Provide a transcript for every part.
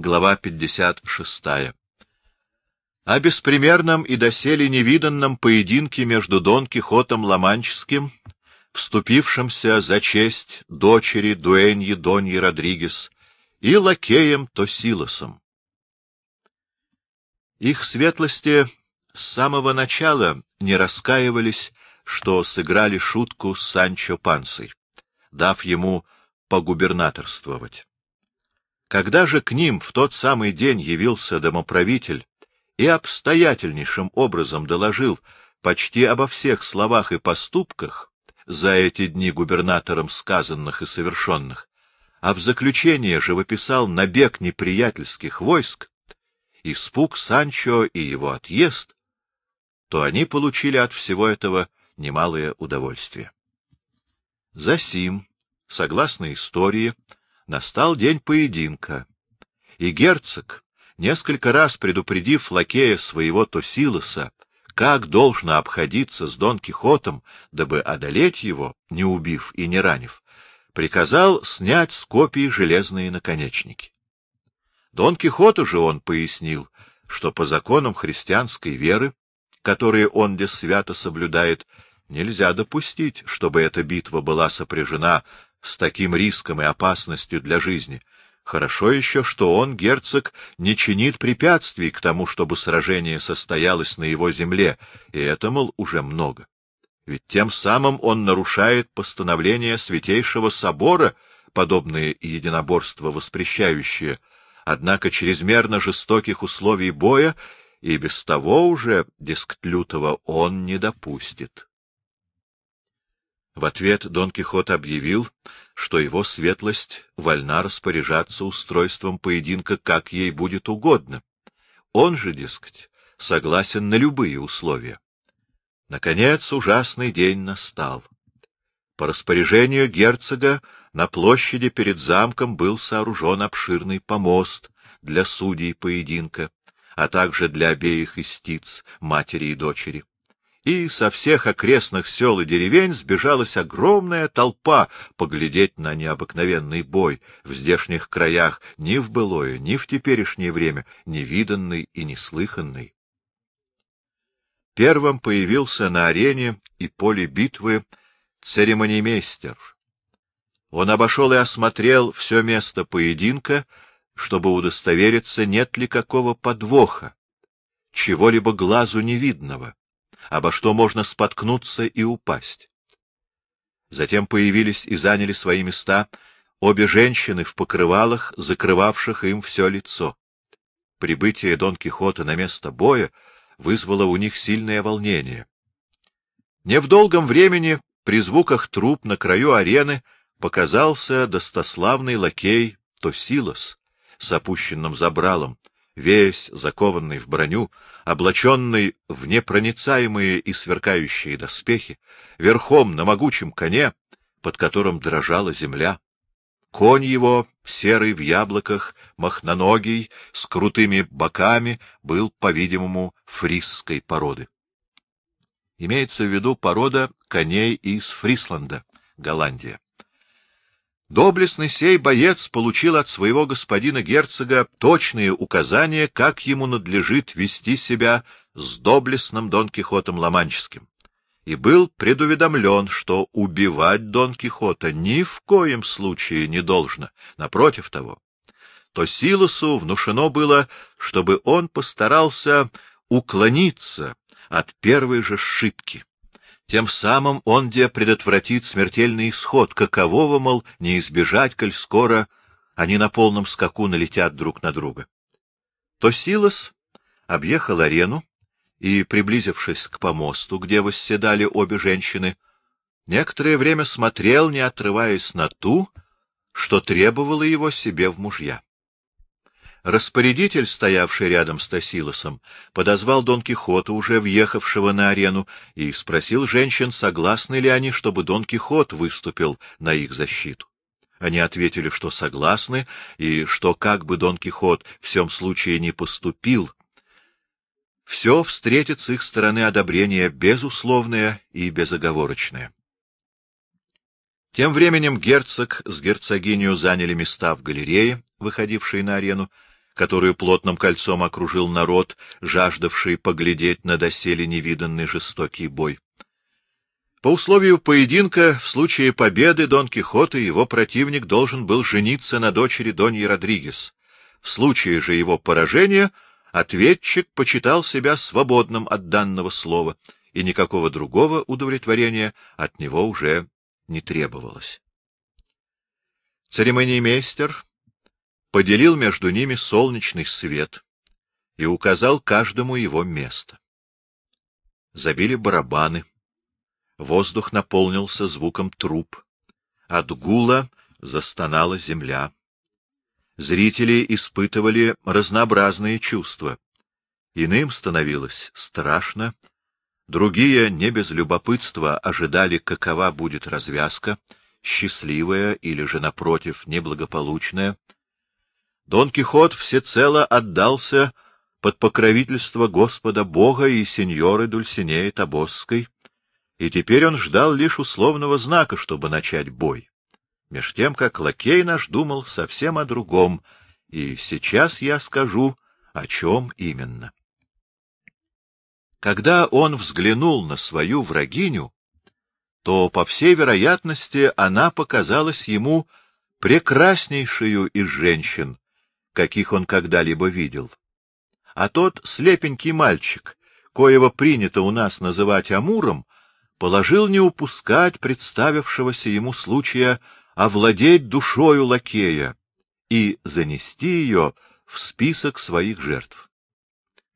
Глава 56. О беспримерном и доселе невиданном поединке между Дон Кихотом Ломанческим, вступившимся за честь дочери Дуэньи Доньи Родригес, и лакеем Тосилосом. Их светлости с самого начала не раскаивались, что сыграли шутку с Санчо Пансой, дав ему погубернаторствовать. Когда же к ним в тот самый день явился домоправитель и обстоятельнейшим образом доложил почти обо всех словах и поступках, за эти дни губернатором сказанных и совершенных, а в заключение же выписал набег неприятельских войск, испуг Санчо и его отъезд, то они получили от всего этого немалое удовольствие. Засим, согласно истории, настал день поединка, и герцог, несколько раз предупредив лакея своего Тосилоса, как должно обходиться с Дон Кихотом, дабы одолеть его, не убив и не ранив, приказал снять с копий железные наконечники. Дон Кихоту же он пояснил, что по законам христианской веры, которые он де свято соблюдает, нельзя допустить, чтобы эта битва была сопряжена с таким риском и опасностью для жизни. Хорошо еще, что он, герцог, не чинит препятствий к тому, чтобы сражение состоялось на его земле, и это, мол, уже много. Ведь тем самым он нарушает постановление Святейшего Собора, подобные единоборства воспрещающие, однако чрезмерно жестоких условий боя и без того уже, дескать, лютого он не допустит. В ответ Дон Кихот объявил, что его светлость вольна распоряжаться устройством поединка, как ей будет угодно. Он же, дескать, согласен на любые условия. Наконец ужасный день настал. По распоряжению герцога на площади перед замком был сооружен обширный помост для судей поединка, а также для обеих истиц, матери и дочери и со всех окрестных сел и деревень сбежалась огромная толпа поглядеть на необыкновенный бой в здешних краях ни в былое, ни в теперешнее время, невиданный и неслыханный. Первым появился на арене и поле битвы церемонимейстер. Он обошел и осмотрел все место поединка, чтобы удостовериться, нет ли какого подвоха, чего-либо глазу невидного обо что можно споткнуться и упасть. Затем появились и заняли свои места обе женщины в покрывалах, закрывавших им все лицо. Прибытие Дон Кихота на место боя вызвало у них сильное волнение. Не в долгом времени при звуках труп на краю арены показался достославный лакей Тосилос с опущенным забралом, весь закованный в броню, облаченный в непроницаемые и сверкающие доспехи, верхом на могучем коне, под которым дрожала земля. Конь его, серый в яблоках, махноногий, с крутыми боками, был, по-видимому, фрисской породы. Имеется в виду порода коней из Фрисланда, Голландия. Доблестный сей боец получил от своего господина герцога точные указания, как ему надлежит вести себя с доблестным Дон Кихотом Ломанческим, и был предуведомлен, что убивать Дон Кихота ни в коем случае не должно, напротив того. То Силосу внушено было, чтобы он постарался уклониться от первой же шибки. Тем самым он где предотвратит смертельный исход, какового, мол, не избежать, коль скоро они на полном скаку налетят друг на друга. То Силос объехал арену и, приблизившись к помосту, где восседали обе женщины, некоторое время смотрел, не отрываясь на ту, что требовало его себе в мужья. Распорядитель, стоявший рядом с Тосилосом, подозвал Дон Кихота, уже въехавшего на арену, и спросил женщин, согласны ли они, чтобы Дон Кихот выступил на их защиту. Они ответили, что согласны, и что, как бы Дон Кихот в всем случае не поступил, все встретит с их стороны одобрение безусловное и безоговорочное. Тем временем герцог с герцогинью заняли места в галерее, выходившей на арену, которую плотным кольцом окружил народ, жаждавший поглядеть на доселе невиданный жестокий бой. По условию поединка, в случае победы Дон Кихота и его противник должен был жениться на дочери Доньи Родригес. В случае же его поражения ответчик почитал себя свободным от данного слова, и никакого другого удовлетворения от него уже не требовалось. Церемониймейстер поделил между ними солнечный свет и указал каждому его место. Забили барабаны. Воздух наполнился звуком труб. От гула застонала земля. Зрители испытывали разнообразные чувства. Иным становилось страшно, другие, не без любопытства, ожидали, какова будет развязка, счастливая или же, напротив, неблагополучная. Дон Кихот всецело отдался под покровительство Господа Бога и сеньоры Дульсинеи Табосской, и теперь он ждал лишь условного знака, чтобы начать бой. Меж тем, как лакей наш думал совсем о другом, и сейчас я скажу, о чем именно. Когда он взглянул на свою врагиню, то, по всей вероятности, она показалась ему прекраснейшую из женщин, каких он когда-либо видел. А тот слепенький мальчик, коего принято у нас называть Амуром, положил не упускать представившегося ему случая овладеть душою лакея и занести ее в список своих жертв.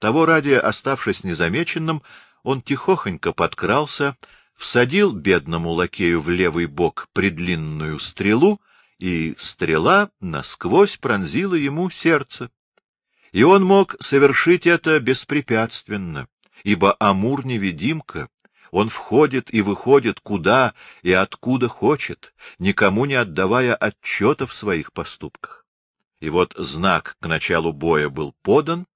Того ради, оставшись незамеченным, он тихохонько подкрался, всадил бедному лакею в левый бок предлинную стрелу, и стрела насквозь пронзила ему сердце. И он мог совершить это беспрепятственно, ибо Амур-невидимка он входит и выходит куда и откуда хочет, никому не отдавая отчета в своих поступках. И вот знак к началу боя был подан,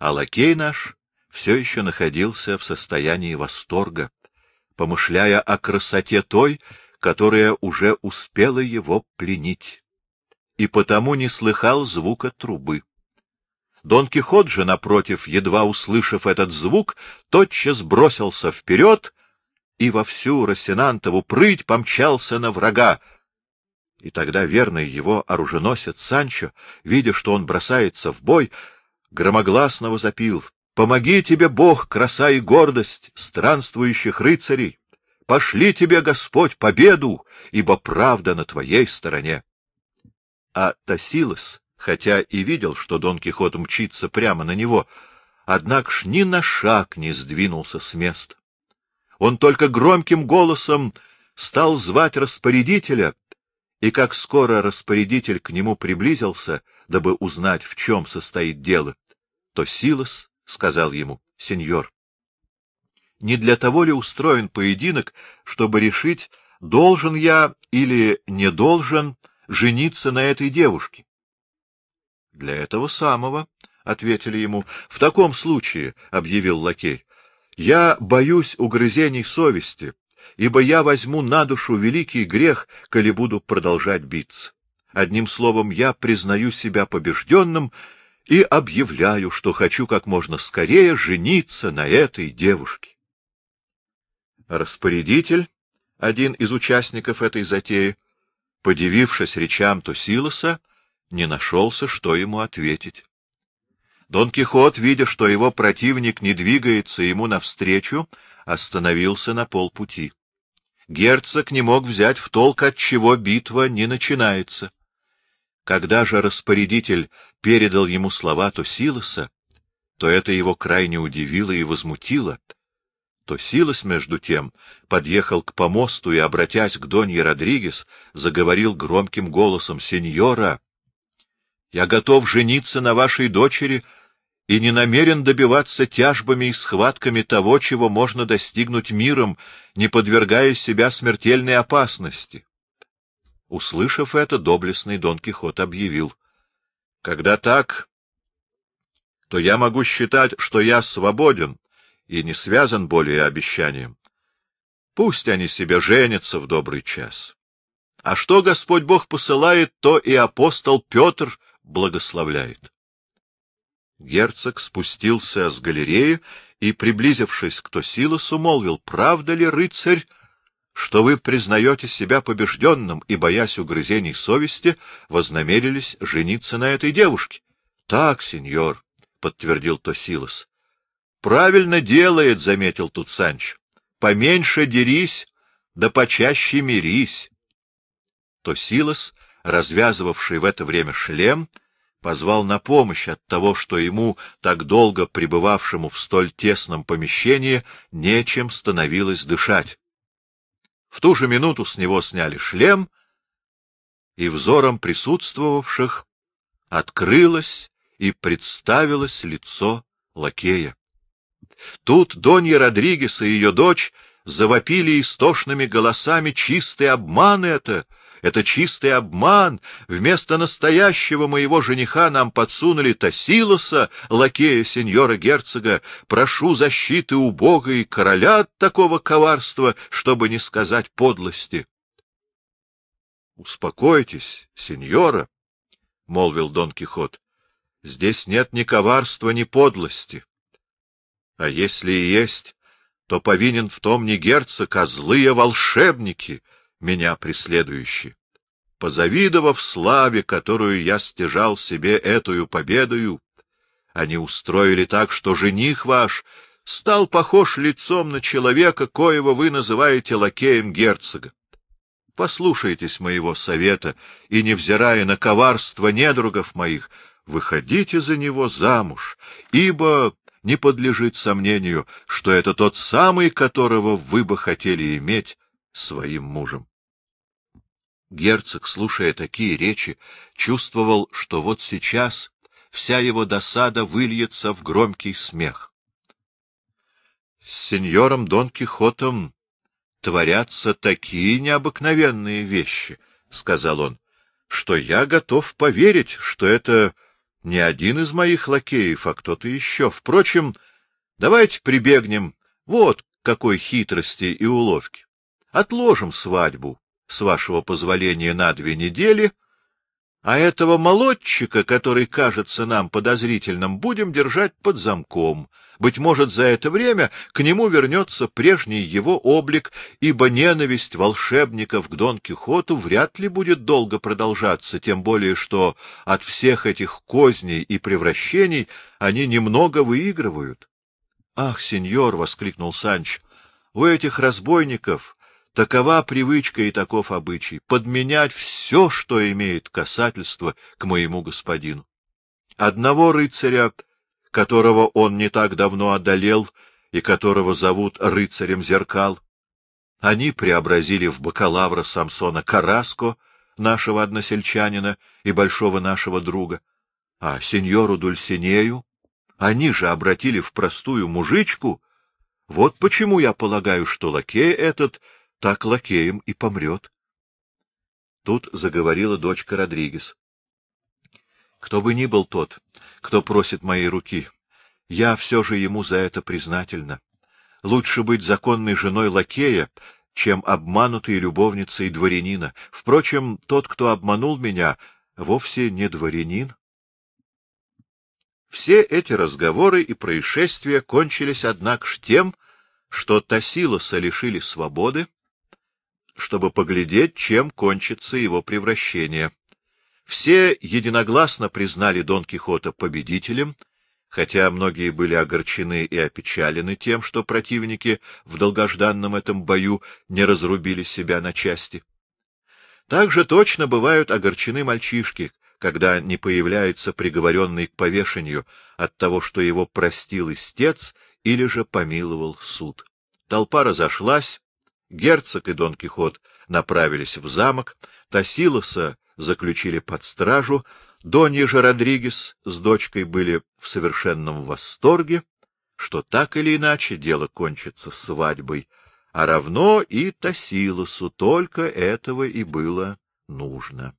а лакей наш все еще находился в состоянии восторга, помышляя о красоте той, которая уже успела его пленить, и потому не слыхал звука трубы. Дон Кихот же, напротив, едва услышав этот звук, тотчас бросился вперед и во всю Росинантову прыть помчался на врага. И тогда верный его оруженосец Санчо, видя, что он бросается в бой, громогласно возопил «Помоги тебе, Бог, краса и гордость странствующих рыцарей! Пошли тебе, Господь, победу, ибо правда на твоей стороне!» А Тасилос, хотя и видел, что Дон Кихот мчится прямо на него, однако ж ни на шаг не сдвинулся с места. Он только громким голосом стал звать распорядителя, и как скоро распорядитель к нему приблизился, дабы узнать, в чем состоит дело, то Силос сказал ему, — Сеньор, не для того ли устроен поединок, чтобы решить, должен я или не должен жениться на этой девушке? — Для этого самого, — ответили ему. — В таком случае, — объявил лакей, — я боюсь угрызений совести, ибо я возьму на душу великий грех, коли буду продолжать биться. Одним словом, я признаю себя побежденным и объявляю, что хочу как можно скорее жениться на этой девушке. Распорядитель, один из участников этой затеи, подивившись речам Тусилоса, не нашелся, что ему ответить. Дон Кихот, видя, что его противник не двигается ему навстречу, остановился на полпути. Герцог не мог взять в толк, от чего битва не начинается. Когда же распорядитель передал ему слова Тосилоса, то это его крайне удивило и возмутило. Тосилос, между тем, подъехал к помосту и, обратясь к Донье Родригес, заговорил громким голосом «Сеньора!» Я готов жениться на вашей дочери и не намерен добиваться тяжбами и схватками того, чего можно достигнуть миром, не подвергая себя смертельной опасности. Услышав это, доблестный Дон Кихот объявил. — Когда так, то я могу считать, что я свободен и не связан более обещанием. Пусть они себе женятся в добрый час. А что Господь Бог посылает, то и апостол Петр благословляет. Герцог спустился с галереи и, приблизившись к Тосилосу, молвил, «Правда ли, рыцарь, что вы признаете себя побежденным и, боясь угрызений совести, вознамерились жениться на этой девушке?» Так, сеньор, — подтвердил Тосилос. — Правильно делает, — заметил тут Санч. — Поменьше дерись, да почаще мирись. Тосилос, развязывавший в это время шлем, позвал на помощь от того, что ему, так долго пребывавшему в столь тесном помещении, нечем становилось дышать. В ту же минуту с него сняли шлем, и взором присутствовавших открылось и представилось лицо лакея. Тут Донья Родригес и ее дочь завопили истошными голосами «Чистый обман это! Это чистый обман! Вместо настоящего моего жениха нам подсунули Тосилоса, лакея сеньора-герцога. Прошу защиты у Бога и короля от такого коварства, чтобы не сказать подлости». «Успокойтесь, сеньора», — молвил Дон Кихот. Здесь нет ни коварства, ни подлости. А если и есть, то повинен в том не герцог, а злые волшебники, меня преследующие. Позавидовав славе, которую я стяжал себе эту победою, они устроили так, что жених ваш стал похож лицом на человека, коего вы называете лакеем герцога. Послушайтесь моего совета и, невзирая на коварство недругов моих, выходите за него замуж, ибо не подлежит сомнению, что это тот самый, которого вы бы хотели иметь своим мужем. Герцог, слушая такие речи, чувствовал, что вот сейчас вся его досада выльется в громкий смех. С сеньором Дон Кихотом творятся такие необыкновенные вещи, — сказал он, — что я готов поверить, что это не один из моих лакеев, а кто-то еще. Впрочем, давайте прибегнем вот какой хитрости и уловки. Отложим свадьбу, с вашего позволения, на две недели — а этого молодчика, который кажется нам подозрительным, будем держать под замком. Быть может, за это время к нему вернется прежний его облик, ибо ненависть волшебников к Дон Кихоту вряд ли будет долго продолжаться, тем более что от всех этих козней и превращений они немного выигрывают. — Ах, сеньор! — воскликнул Санч. — У этих разбойников Такова привычка и таков обычай — подменять все, что имеет касательство к моему господину. Одного рыцаря, которого он не так давно одолел и которого зовут рыцарем зеркал, они преобразили в бакалавра Самсона Караско, нашего односельчанина и большого нашего друга, а сеньору Дульсинею они же обратили в простую мужичку. Вот почему я полагаю, что лакей этот — так лакеем и помрет. Тут заговорила дочка Родригес. — Кто бы ни был тот, кто просит моей руки, я все же ему за это признательна. Лучше быть законной женой лакея, чем обманутой любовницей дворянина. Впрочем, тот, кто обманул меня, вовсе не дворянин. Все эти разговоры и происшествия кончились, однако, тем, что Тасилоса лишили свободы, чтобы поглядеть, чем кончится его превращение. Все единогласно признали Дон Кихота победителем, хотя многие были огорчены и опечалены тем, что противники в долгожданном этом бою не разрубили себя на части. Также точно бывают огорчены мальчишки, когда не появляется приговоренный к повешению от того, что его простил истец или же помиловал суд. Толпа разошлась, Герцог и Дон Кихот направились в замок, Тасилоса заключили под стражу, Донья же Родригес с дочкой были в совершенном восторге, что так или иначе дело кончится свадьбой, а равно и Тасилосу только этого и было нужно.